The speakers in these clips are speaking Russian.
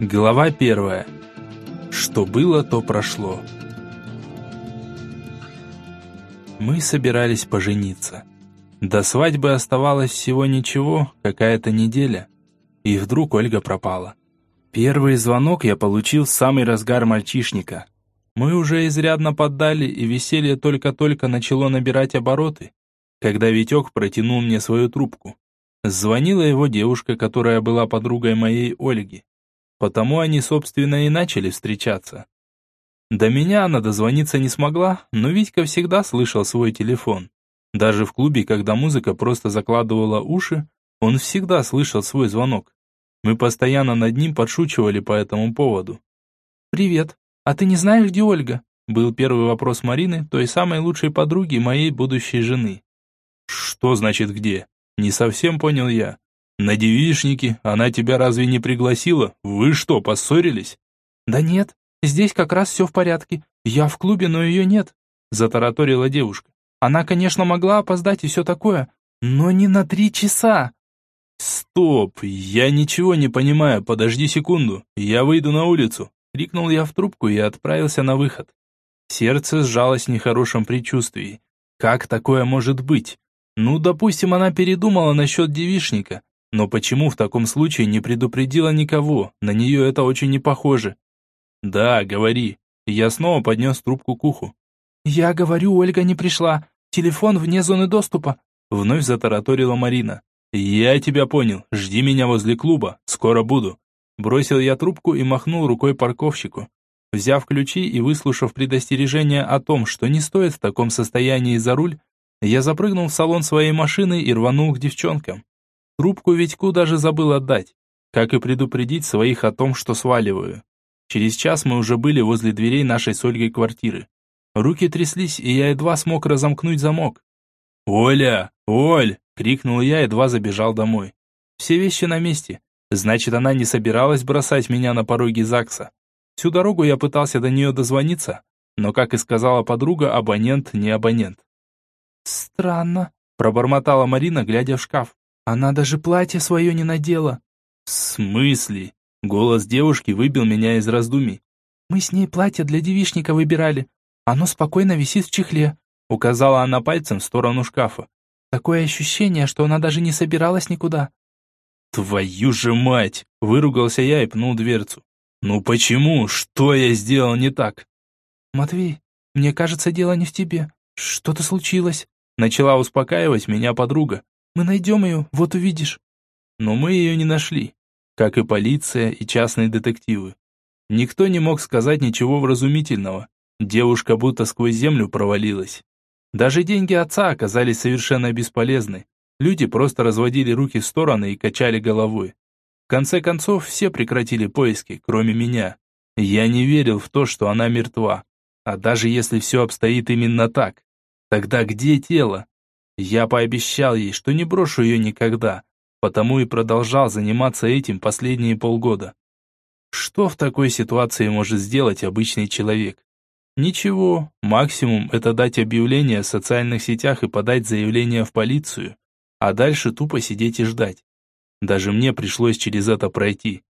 Глава первая. Что было, то прошло. Мы собирались пожениться. До свадьбы оставалось всего ничего, какая-то неделя. И вдруг Ольга пропала. Первый звонок я получил в самый разгар мальчишника. Мы уже изрядно поддали, и веселье только-только начало набирать обороты, когда Витек протянул мне свою трубку. Звонила его девушка, которая была подругой моей Ольги. Потому они, собственно, и начали встречаться. До меня она дозвониться не смогла, но Витька всегда слышал свой телефон. Даже в клубе, когда музыка просто закладывала уши, он всегда слышал свой звонок. Мы постоянно над ним подшучивали по этому поводу. «Привет, а ты не знаешь, где Ольга?» Был первый вопрос Марины, той самой лучшей подруги моей будущей жены. «Что значит где?» Не совсем понял я. «На девичнике? Она тебя разве не пригласила? Вы что, поссорились?» «Да нет, здесь как раз все в порядке. Я в клубе, но ее нет», — затараторила девушка. «Она, конечно, могла опоздать и все такое, но не на три часа». «Стоп, я ничего не понимаю, подожди секунду, я выйду на улицу», — крикнул я в трубку и отправился на выход. Сердце сжалось в нехорошем предчувствии. Как такое может быть? Ну, допустим, она передумала насчет девишника, но почему в таком случае не предупредила никого? На нее это очень не похоже. Да, говори. Я снова поднес трубку к уху. Я говорю, Ольга не пришла. Телефон вне зоны доступа. Вновь затараторила Марина. Я тебя понял. Жди меня возле клуба. Скоро буду. Бросил я трубку и махнул рукой парковщику. Взяв ключи и выслушав предостережение о том, что не стоит в таком состоянии за руль, я запрыгнул в салон своей машины и рванул к девчонкам. Трубку Витьку даже забыл отдать, как и предупредить своих о том, что сваливаю. Через час мы уже были возле дверей нашей с Ольгой квартиры. Руки тряслись, и я едва смог разомкнуть замок. «Оля! Оль!» — крикнул я, едва забежал домой. Все вещи на месте. Значит, она не собиралась бросать меня на пороге ЗАГСа. Всю дорогу я пытался до нее дозвониться, но, как и сказала подруга, абонент не абонент. «Странно», — пробормотала Марина, глядя в шкаф. Она даже платье свое не надела. В смысле? Голос девушки выбил меня из раздумий. Мы с ней платье для девичника выбирали. Оно спокойно висит в чехле. Указала она пальцем в сторону шкафа. Такое ощущение, что она даже не собиралась никуда. «Твою же мать!» – выругался я и пнул дверцу. «Ну почему? Что я сделал не так?» «Матвей, мне кажется, дело не в тебе. Что-то случилось?» Начала успокаивать меня подруга. Мы найдем ее, вот увидишь». Но мы ее не нашли, как и полиция и частные детективы. Никто не мог сказать ничего вразумительного. Девушка будто сквозь землю провалилась. Даже деньги отца оказались совершенно бесполезны. Люди просто разводили руки в стороны и качали головой. В конце концов, все прекратили поиски, кроме меня. Я не верил в то, что она мертва. А даже если все обстоит именно так, тогда где тело? Я пообещал ей, что не брошу ее никогда, потому и продолжал заниматься этим последние полгода. Что в такой ситуации может сделать обычный человек? Ничего, максимум это дать объявление в социальных сетях и подать заявление в полицию, а дальше тупо сидеть и ждать. Даже мне пришлось через это пройти.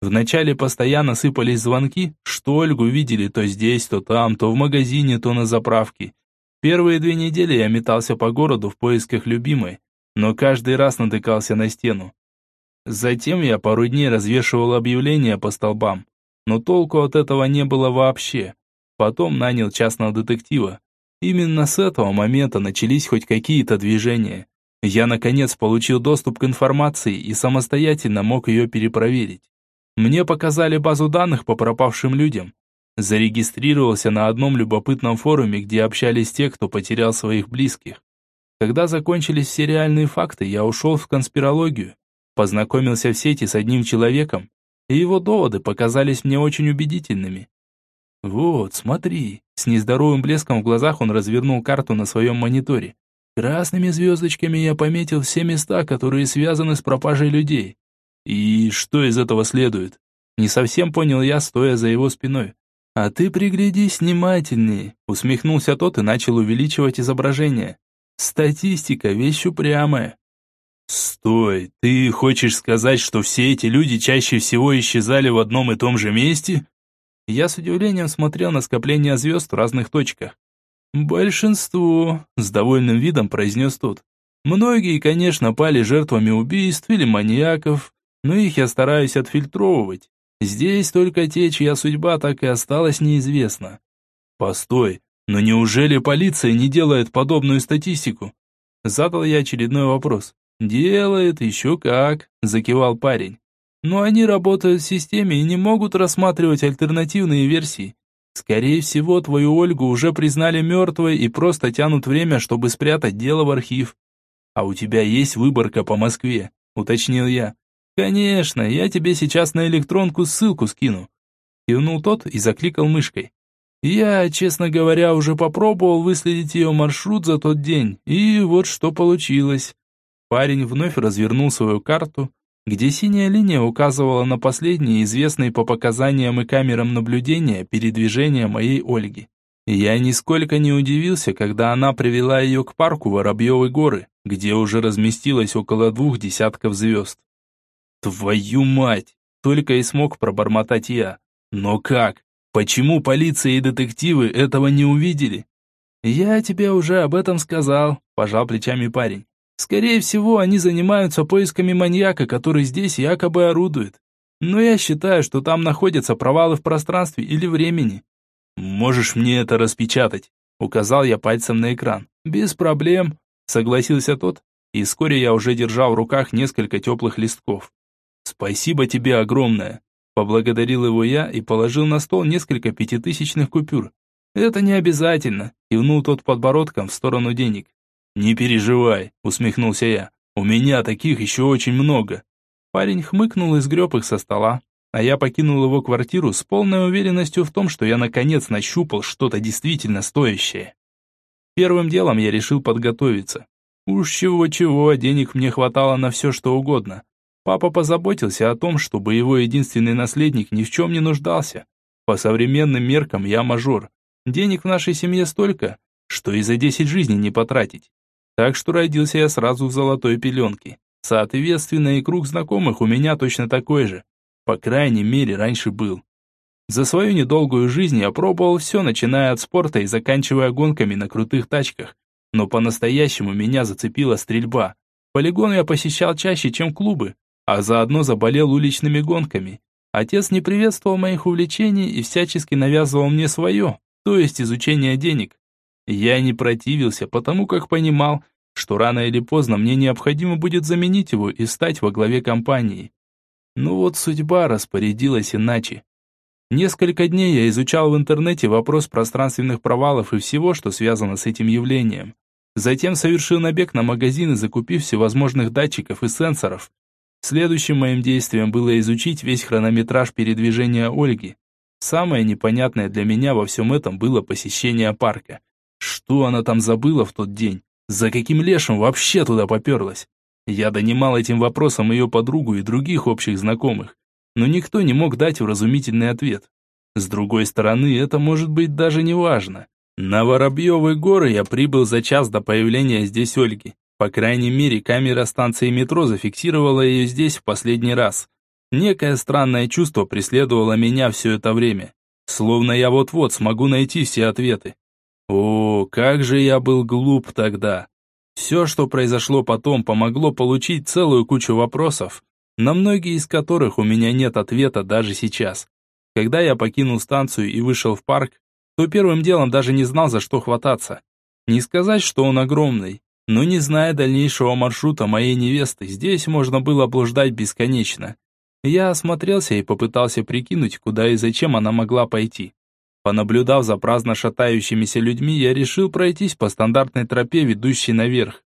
Вначале постоянно сыпались звонки, что Ольгу видели то здесь, то там, то в магазине, то на заправке, Первые две недели я метался по городу в поисках любимой, но каждый раз натыкался на стену. Затем я пару дней развешивал объявления по столбам, но толку от этого не было вообще. Потом нанял частного детектива. Именно с этого момента начались хоть какие-то движения. Я, наконец, получил доступ к информации и самостоятельно мог ее перепроверить. Мне показали базу данных по пропавшим людям, Зарегистрировался на одном любопытном форуме, где общались те, кто потерял своих близких. Когда закончились все реальные факты, я ушел в конспирологию, познакомился в сети с одним человеком, и его доводы показались мне очень убедительными. «Вот, смотри», с нездоровым блеском в глазах он развернул карту на своем мониторе. «Красными звездочками я пометил все места, которые связаны с пропажей людей». «И что из этого следует?» Не совсем понял я, стоя за его спиной. «А ты приглядись внимательнее», — усмехнулся тот и начал увеличивать изображение. «Статистика — вещь упрямая». «Постой, ты хочешь сказать, что все эти люди чаще всего исчезали в одном и том же месте?» Я с удивлением смотрел на скопление звезд в разных точках. «Большинство», — с довольным видом произнес тот. «Многие, конечно, пали жертвами убийств или маньяков, но их я стараюсь отфильтровывать. Здесь только те, чья судьба так и осталась неизвестна». «Постой, но неужели полиция не делает подобную статистику?» Задал я очередной вопрос. «Делает, еще как», – закивал парень. «Но они работают в системе и не могут рассматривать альтернативные версии. Скорее всего, твою Ольгу уже признали мертвой и просто тянут время, чтобы спрятать дело в архив. А у тебя есть выборка по Москве, уточнил я. Конечно, я тебе сейчас на электронку ссылку скину. Кивнул тот и закликал мышкой. Я, честно говоря, уже попробовал выследить ее маршрут за тот день, и вот что получилось. Парень вновь развернул свою карту, где синяя линия указывала на последние известные по показаниям и камерам наблюдения передвижения моей Ольги. Я нисколько не удивился, когда она привела ее к парку Воробьевой горы, где уже разместилось около двух десятков звезд. «Твою мать!» — только и смог пробормотать я. «Но как? Почему полиция и детективы этого не увидели?» «Я тебе уже об этом сказал», — пожал плечами парень. Скорее всего, они занимаются поисками маньяка, который здесь якобы орудует. Но я считаю, что там находятся провалы в пространстве или времени. Можешь мне это распечатать? Указал я пальцем на экран. Без проблем, согласился тот, и вскоре я уже держал в руках несколько теплых листков. Спасибо тебе огромное. Поблагодарил его я и положил на стол несколько пятитысячных купюр. Это не обязательно, кивнул тот подбородком в сторону денег. «Не переживай», — усмехнулся я. «У меня таких еще очень много». Парень хмыкнул и сгреб их со стола, а я покинул его квартиру с полной уверенностью в том, что я наконец нащупал что-то действительно стоящее. Первым делом я решил подготовиться. Уж чего-чего, денег мне хватало на все, что угодно. Папа позаботился о том, чтобы его единственный наследник ни в чем не нуждался. По современным меркам я мажор. Денег в нашей семье столько, что и за 10 жизней не потратить. Так что родился я сразу в золотой пеленке. Соответственно, и круг знакомых у меня точно такой же. По крайней мере, раньше был. За свою недолгую жизнь я пробовал все, начиная от спорта и заканчивая гонками на крутых тачках. Но по-настоящему меня зацепила стрельба. Полигон я посещал чаще, чем клубы, а заодно заболел уличными гонками. Отец не приветствовал моих увлечений и всячески навязывал мне свое, то есть изучение денег. Я не противился, потому как понимал, что рано или поздно мне необходимо будет заменить его и стать во главе компании. Но вот судьба распорядилась иначе. Несколько дней я изучал в интернете вопрос пространственных провалов и всего, что связано с этим явлением. Затем совершил набег на магазины, закупив всевозможных датчиков и сенсоров. Следующим моим действием было изучить весь хронометраж передвижения Ольги. Самое непонятное для меня во всем этом было посещение парка. Что она там забыла в тот день? За каким лешим вообще туда поперлась? Я донимал этим вопросом ее подругу и других общих знакомых, но никто не мог дать уразумительный ответ. С другой стороны, это может быть даже не важно. На Воробьевой горы я прибыл за час до появления здесь Ольги. По крайней мере, камера станции метро зафиксировала ее здесь в последний раз. Некое странное чувство преследовало меня все это время. Словно я вот-вот смогу найти все ответы. О, как же я был глуп тогда. Все, что произошло потом, помогло получить целую кучу вопросов, на многие из которых у меня нет ответа даже сейчас. Когда я покинул станцию и вышел в парк, то первым делом даже не знал, за что хвататься. Не сказать, что он огромный, но не зная дальнейшего маршрута моей невесты, здесь можно было блуждать бесконечно. Я осмотрелся и попытался прикинуть, куда и зачем она могла пойти. Понаблюдав за праздно шатающимися людьми, я решил пройтись по стандартной тропе, ведущей наверх.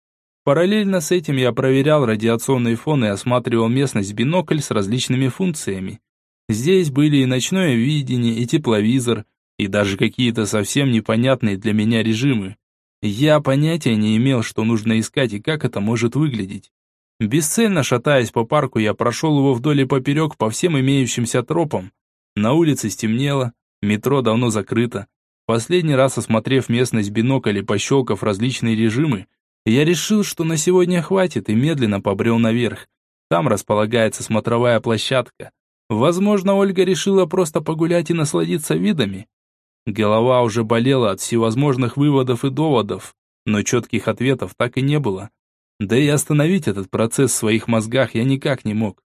Параллельно с этим я проверял радиационный фон и осматривал местность бинокль с различными функциями. Здесь были и ночное видение, и тепловизор, и даже какие-то совсем непонятные для меня режимы. Я понятия не имел, что нужно искать и как это может выглядеть. Бесцельно шатаясь по парку, я прошел его вдоль и поперек по всем имеющимся тропам. На улице стемнело, Метро давно закрыто. Последний раз осмотрев местность бинокль и пощелкав различные режимы, Я решил, что на сегодня хватит, и медленно побрел наверх. Там располагается смотровая площадка. Возможно, Ольга решила просто погулять и насладиться видами. Голова уже болела от всевозможных выводов и доводов, но четких ответов так и не было. Да и остановить этот процесс в своих мозгах я никак не мог.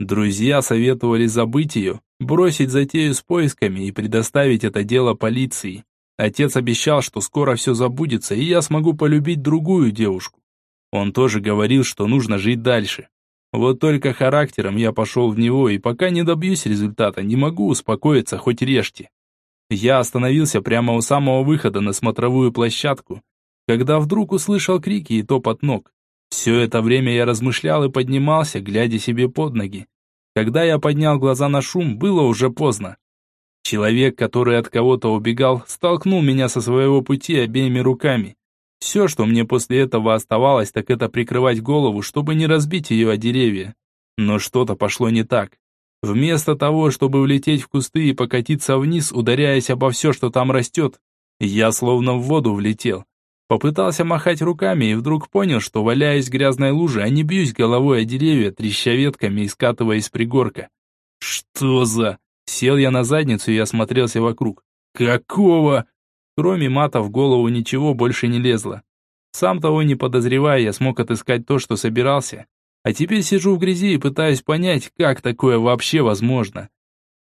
Друзья советовали забыть ее, бросить затею с поисками и предоставить это дело полиции. Отец обещал, что скоро все забудется, и я смогу полюбить другую девушку. Он тоже говорил, что нужно жить дальше. Вот только характером я пошел в него, и пока не добьюсь результата, не могу успокоиться, хоть режьте. Я остановился прямо у самого выхода на смотровую площадку, когда вдруг услышал крики и топот ног. Все это время я размышлял и поднимался, глядя себе под ноги. Когда я поднял глаза на шум, было уже поздно. Человек, который от кого-то убегал, столкнул меня со своего пути обеими руками. Все, что мне после этого оставалось, так это прикрывать голову, чтобы не разбить ее о деревья. Но что-то пошло не так. Вместо того, чтобы влететь в кусты и покатиться вниз, ударяясь обо все, что там растет, я словно в воду влетел. Попытался махать руками и вдруг понял, что валяюсь в грязной луже, а не бьюсь головой о деревья, треща ветками и скатываясь с пригорка. Что за... Сел я на задницу и осмотрелся вокруг. Какого? Кроме мата в голову ничего больше не лезло. Сам того не подозревая, я смог отыскать то, что собирался. А теперь сижу в грязи и пытаюсь понять, как такое вообще возможно.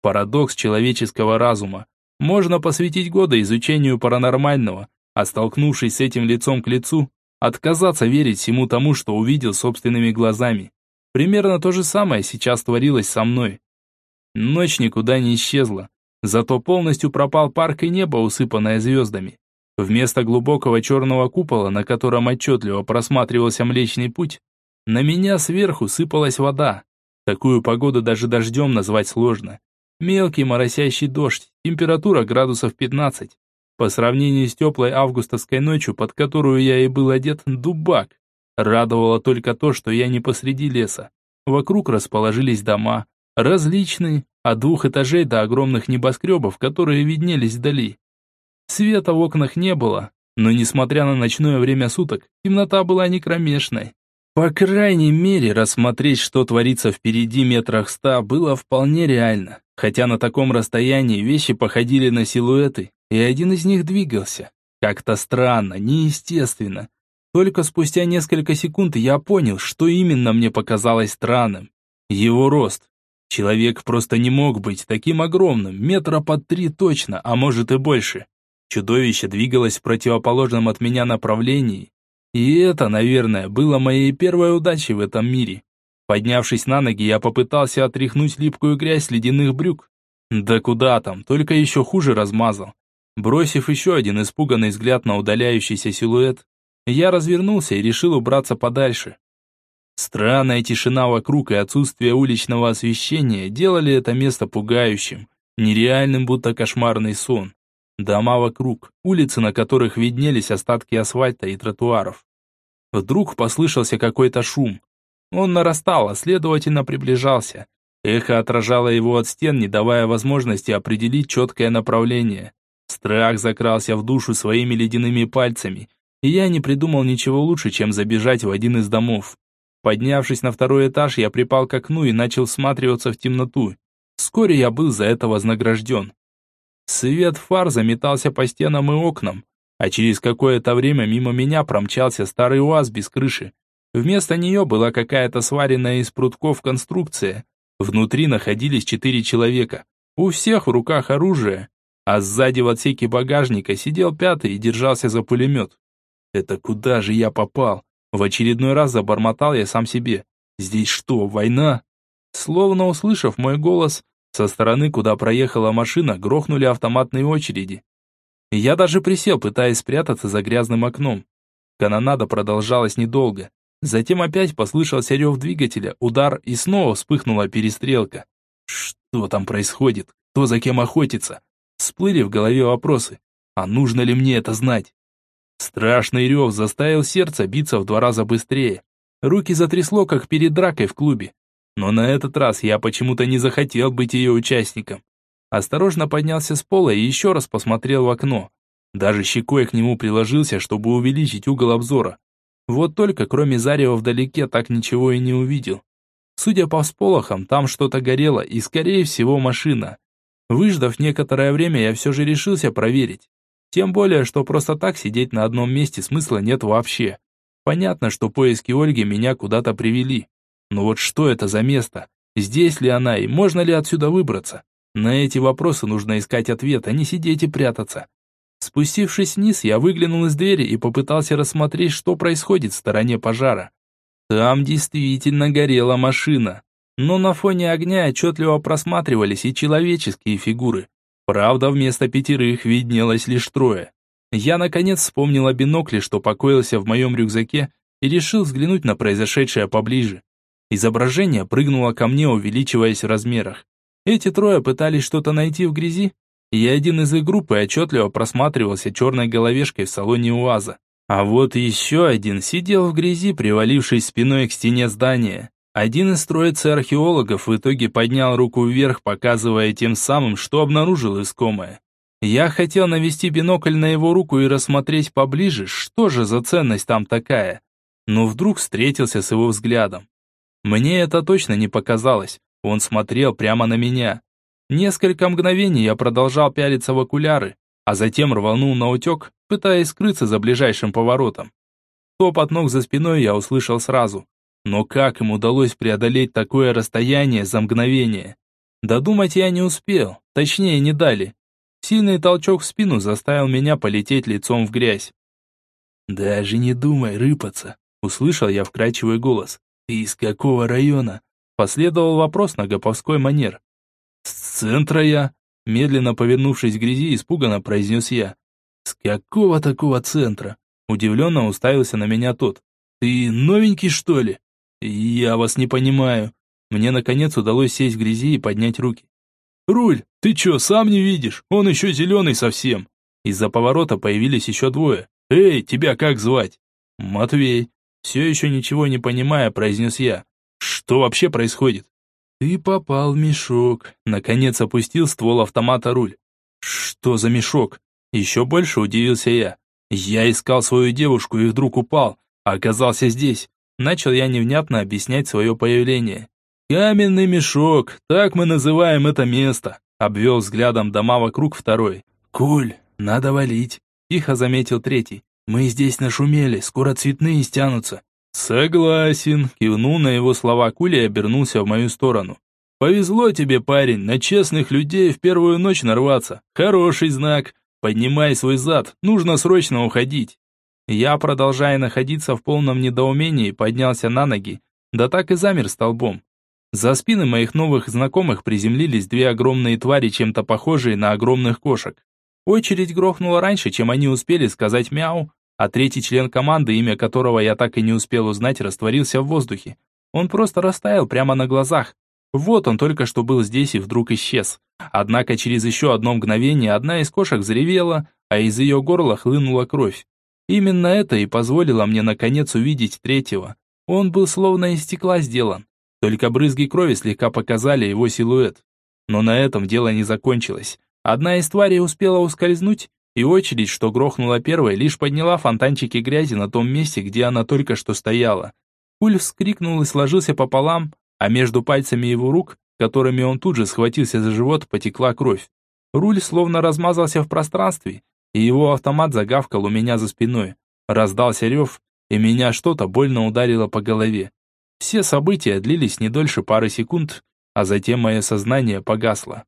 Парадокс человеческого разума. Можно посвятить годы изучению паранормального, а столкнувшись с этим лицом к лицу, отказаться верить всему тому, что увидел собственными глазами. Примерно то же самое сейчас творилось со мной. Ночь никуда не исчезла. Зато полностью пропал парк и небо, усыпанное звездами. Вместо глубокого черного купола, на котором отчетливо просматривался Млечный Путь, на меня сверху сыпалась вода. Такую погоду даже дождем назвать сложно. Мелкий моросящий дождь, температура градусов 15. По сравнению с теплой августовской ночью, под которую я и был одет, дубак. Радовало только то, что я не посреди леса. Вокруг расположились дома, различные, от двух этажей до огромных небоскребов, которые виднелись вдали. Света в окнах не было, но несмотря на ночное время суток, темнота была не кромешной. По крайней мере, рассмотреть, что творится впереди метрах ста, было вполне реально, хотя на таком расстоянии вещи походили на силуэты, и один из них двигался. Как-то странно, неестественно. Только спустя несколько секунд я понял, что именно мне показалось странным. Его рост. Человек просто не мог быть таким огромным, метра под три точно, а может и больше. Чудовище двигалось в противоположном от меня направлении. И это, наверное, было моей первой удачей в этом мире. Поднявшись на ноги, я попытался отряхнуть липкую грязь с ледяных брюк. Да куда там, только еще хуже размазал. Бросив еще один испуганный взгляд на удаляющийся силуэт, я развернулся и решил убраться подальше. Странная тишина вокруг и отсутствие уличного освещения делали это место пугающим, нереальным, будто кошмарный сон. Дома вокруг, улицы, на которых виднелись остатки асфальта и тротуаров. Вдруг послышался какой-то шум. Он нарастал, а следовательно приближался. Эхо отражало его от стен, не давая возможности определить четкое направление. Страх закрался в душу своими ледяными пальцами, и я не придумал ничего лучше, чем забежать в один из домов. Поднявшись на второй этаж, я припал к окну и начал всматриваться в темноту. Вскоре я был за это вознагражден. Свет фар заметался по стенам и окнам, а через какое-то время мимо меня промчался старый УАЗ без крыши. Вместо нее была какая-то сваренная из прутков конструкция. Внутри находились четыре человека. У всех в руках оружие, а сзади в отсеке багажника сидел пятый и держался за пулемет. Это куда же я попал? В очередной раз забормотал я сам себе. «Здесь что, война?» Словно услышав мой голос, со стороны, куда проехала машина, грохнули автоматные очереди. Я даже присел, пытаясь спрятаться за грязным окном. Канонада продолжалась недолго. Затем опять послышался рев двигателя, удар, и снова вспыхнула перестрелка. Что там происходит? Кто за кем охотится? Всплыли в голове вопросы. А нужно ли мне это знать? Страшный рев заставил сердце биться в два раза быстрее. Руки затрясло, как перед дракой в клубе. Но на этот раз я почему-то не захотел быть ее участником. Осторожно поднялся с пола и еще раз посмотрел в окно. Даже щекой к нему приложился, чтобы увеличить угол обзора. Вот только кроме зарева вдалеке так ничего и не увидел. Судя по всполохам, там что-то горело и, скорее всего, машина. Выждав некоторое время, я все же решился проверить. Тем более, что просто так сидеть на одном месте смысла нет вообще. Понятно, что поиски Ольги меня куда-то привели. Но вот что это за место? Здесь ли она и можно ли отсюда выбраться? На эти вопросы нужно искать ответ, а не сидеть и прятаться. Спустившись вниз, я выглянул из двери и попытался рассмотреть, что происходит в стороне пожара. Там действительно горела машина, но на фоне огня отчетливо просматривались и человеческие фигуры. Правда, вместо пятерых виднелось лишь трое. Я, наконец, вспомнил о бинокле, что покоился в моем рюкзаке, и решил взглянуть на произошедшее поближе. Изображение прыгнуло ко мне, увеличиваясь в размерах. Эти трое пытались что-то найти в грязи, и один из их группы отчетливо просматривался черной головешкой в салоне УАЗа. А вот еще один сидел в грязи, привалившись спиной к стене здания. Один из троицы археологов в итоге поднял руку вверх, показывая тем самым, что обнаружил искомое. Я хотел навести бинокль на его руку и рассмотреть поближе, что же за ценность там такая. Но вдруг встретился с его взглядом. Мне это точно не показалось. Он смотрел прямо на меня. Несколько мгновений я продолжал пялиться в окуляры, а затем рванул на утек, пытаясь скрыться за ближайшим поворотом. Топот ног за спиной я услышал сразу. Но как им удалось преодолеть такое расстояние за мгновение? Додумать я не успел, точнее не дали. Сильный толчок в спину заставил меня полететь лицом в грязь. «Даже не думай рыпаться», — услышал я вкрадчивый голос. «Ты из какого района?» Последовал вопрос на гоповской манер. «С центра я», медленно повернувшись к грязи, испуганно произнес я. «С какого такого центра?» Удивленно уставился на меня тот. «Ты новенький, что ли?» «Я вас не понимаю». Мне, наконец, удалось сесть в грязи и поднять руки. «Руль, ты чё, сам не видишь? Он еще зеленый совсем». Из-за поворота появились еще двое. «Эй, тебя как звать?» «Матвей». Все еще ничего не понимая, произнес я. «Что вообще происходит?» «Ты попал в мешок», — наконец опустил ствол автомата руль. «Что за мешок?» Еще больше удивился я. Я искал свою девушку и вдруг упал, а оказался здесь. Начал я невнятно объяснять свое появление. «Каменный мешок, так мы называем это место», обвел взглядом дома вокруг второй. «Куль, надо валить», тихо заметил третий. «Мы здесь нашумели, скоро цветные стянутся». «Согласен», кивнул на его слова Куля и обернулся в мою сторону. «Повезло тебе, парень, на честных людей в первую ночь нарваться. Хороший знак. Поднимай свой зад, нужно срочно уходить». Я, продолжая находиться в полном недоумении, поднялся на ноги, да так и замер столбом. За спины моих новых знакомых приземлились две огромные твари, чем-то похожие на огромных кошек. Очередь грохнула раньше, чем они успели сказать «мяу», а третий член команды, имя которого я так и не успел узнать, растворился в воздухе. Он просто растаял прямо на глазах. Вот он только что был здесь и вдруг исчез. Однако через еще одно мгновение одна из кошек заревела, а из ее горла хлынула кровь. Именно это и позволило мне наконец увидеть третьего. Он был словно из стекла сделан. Только брызги крови слегка показали его силуэт. Но на этом дело не закончилось. Одна из тварей успела ускользнуть, и очередь, что грохнула первой, лишь подняла фонтанчики грязи на том месте, где она только что стояла. Пуль вскрикнул и сложился пополам, а между пальцами его рук, которыми он тут же схватился за живот, потекла кровь. Руль словно размазался в пространстве, и его автомат загавкал у меня за спиной. Раздался рев, и меня что-то больно ударило по голове. Все события длились не дольше пары секунд, а затем мое сознание погасло.